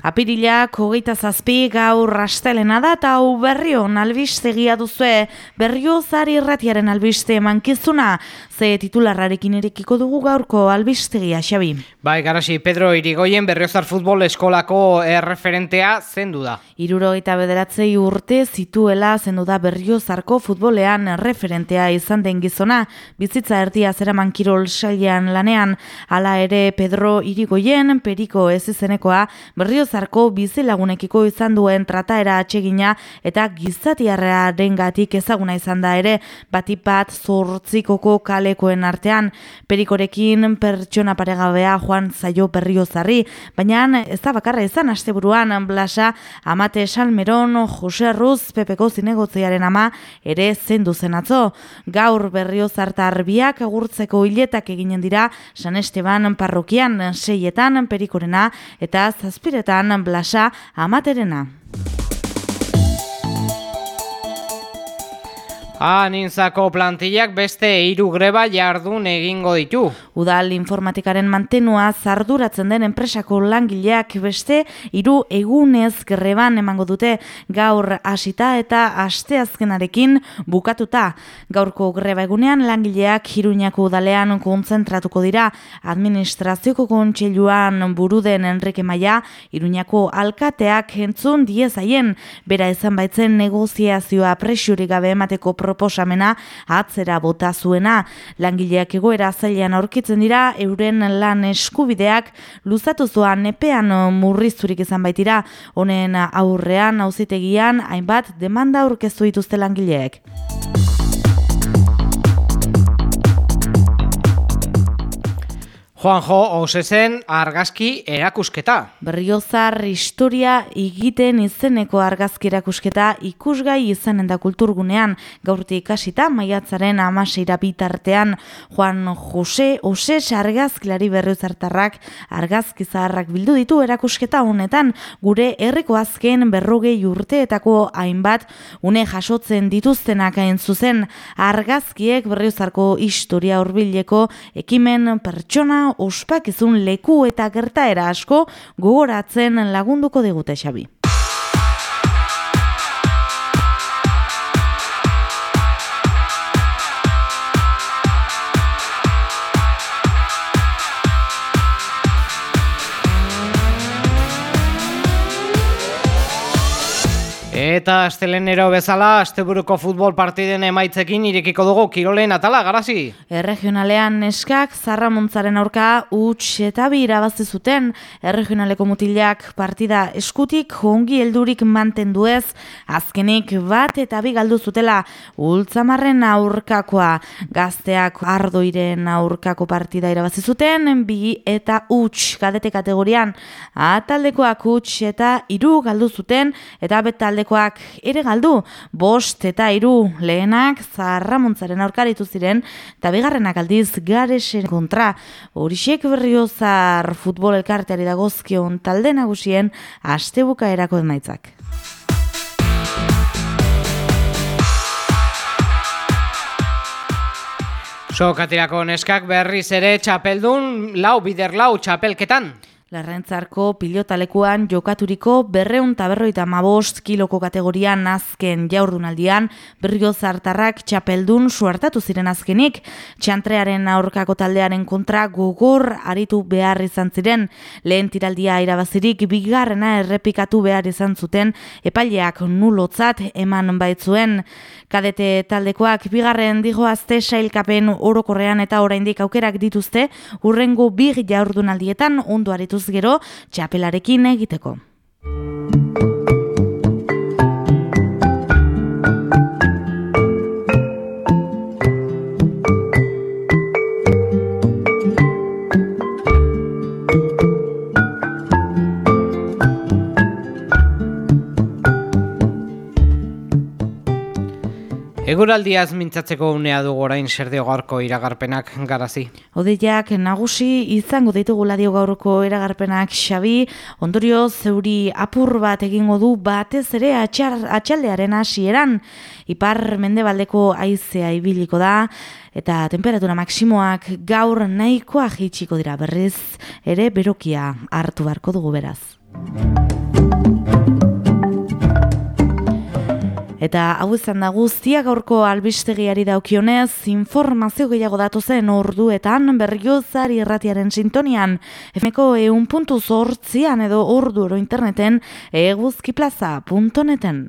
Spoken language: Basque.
Apirilak hogeita zazpi gaur rastelena da eta hau berrion albistegia duzue berrio zari irratiaren albiste mankizuna ze titularrarekin erekiko dugu gaurko albistegia xabi. Bai, garasi, Pedro Irigoyen berriozar futbol eskolako erreferentea zendu da. Iruro eta bederatzei urte zituela zendu da berriozarko futbolean referentea izan den gizona bizitza erdia zeraman kirol sailean lanean hala ere Pedro Irigoyen periko ez izenekoa berrio zarko bizilagunekiko izan duen trataera atsegina eta gizatiarra dengatik ezaguna izan da ere batipat zortzikoko kalekoen artean perikorekin pertsona paregabea joan zaio berrio zarri, baina ez da bakarra izan asteburuan blasa amate salmeron Jose Ruz pepeko zinegotzearen ama ere zendu zen atzo. Gaur berrio zartar biak agurtzeko hiletak eginen dira San Esteban parrokian seietan perikorena eta zazpiretan blasa amaterena. Anintzako plantillak beste hiru greba jardun egingo ditu. Udal informatikaren mantenua zarduratzen den enpresako langileak beste hiru egunez greban emango dute gaur hasita eta asteazkenarekin bukatuta. Gaurko greba egunean langileak Iruñako udalean kontzentratuko dira administrazioko kontseiluan buruden Enrique Maia Iruñako alkateak entzun diezaien bera izan baitzen negoziazioa presiurik gabe emateko proposamena atzera bota zuena. Langileak egoera zailan aurkitzen dira euren lan eskubideak luzatu zoan nepean murrizturik izan baitira. Honen aurrean auzitegian hainbat demanda aurkeztu dituzte langileek. Juanjo Osesen argazki erakusketa. Berriozar historia egiten izeneko argazki erakusketa ikusgai izanen da kulturgunean. Gaurti ikasita maiatzaren amaseira bitartean Juan Jose Oses argazkilari berriozartarrak argazki zaharrak bildu ditu erakusketa honetan. Gure herriko azken berrogei urteetako hainbat une jasotzen dituztenak hain zuzen. Argazkiek berriozarko historia hurbileko ekimen pertsona ospakizun leku eta gertaera asko gogoratzen lagunduko digute xabi. Eta astelenero bezala, asteburuko futbol partiden emaitzekin irekiko dugu kirolen atala, garazi? Erregionalean neskak zarramuntzaren aurka utx eta bi irabazi zuten. Erregionaleko mutilak partida eskutik hongi heldurik mantenduez azkenik bat eta bi galdu zutela ultzamarren aurkakoa. Gazteak ardoiren aurkako partida irabazi zuten bi eta utx gadete kategorian. Ataldekoak utx eta iru galdu zuten eta betaldekoak ere galdu, bost eta hiru lehenak zarramuntzaren aurkaritu ziren, eta bigarrenak aldiz garesen kontra, horixek berriozar futbol elkarteari dagozkion talde nagusien astebuka erako emaitzak. Sokatirako neskak berriz ere txapeldun lau bider lau txapelketan. Larrentzarko pilotalekuan jokaturiko berreun taberroita mabost kiloko kategorian azken jaurdunaldian berrio zartarrak txapeldun suartatu ziren azkenik. Txantrearen aurkako taldearen kontra gogor aritu behar izan ziren. Lehen tiraldia irabazirik bigarrena errepikatu behar izan zuten epaileak nulotzat eman baitzuen. Kadete taldekoak bigarren digo azte sailkapen orokorrean eta oraindik aukerak dituzte urrengo big jaurdunaldietan ondo aritu gero txapelarekin egiteko. Eguraldiaz mintzatzeko unea du orain serdeo gaurko iragarpenak garazi. Odeiak nagusi izango ditugu ladio gaurko iragarpenak xabi, ondorio zeuri apur bat egingo du batez ere atxar, atxaldearen hasieran ipar mendebaldeko aizea ibiliko da, eta temperatura maksimoak gaur nahikoa jitsiko dira berriz, ere berokia hartu beharko dugu beraz. Eta hau izan da guztia gaurko albistegiari daukionez, informazio gehiago datu zen orduetan berriozari irratiaren sintonian, efmeko eun puntu zortzian edo ordu oro interneten eguzkiplaza.neten.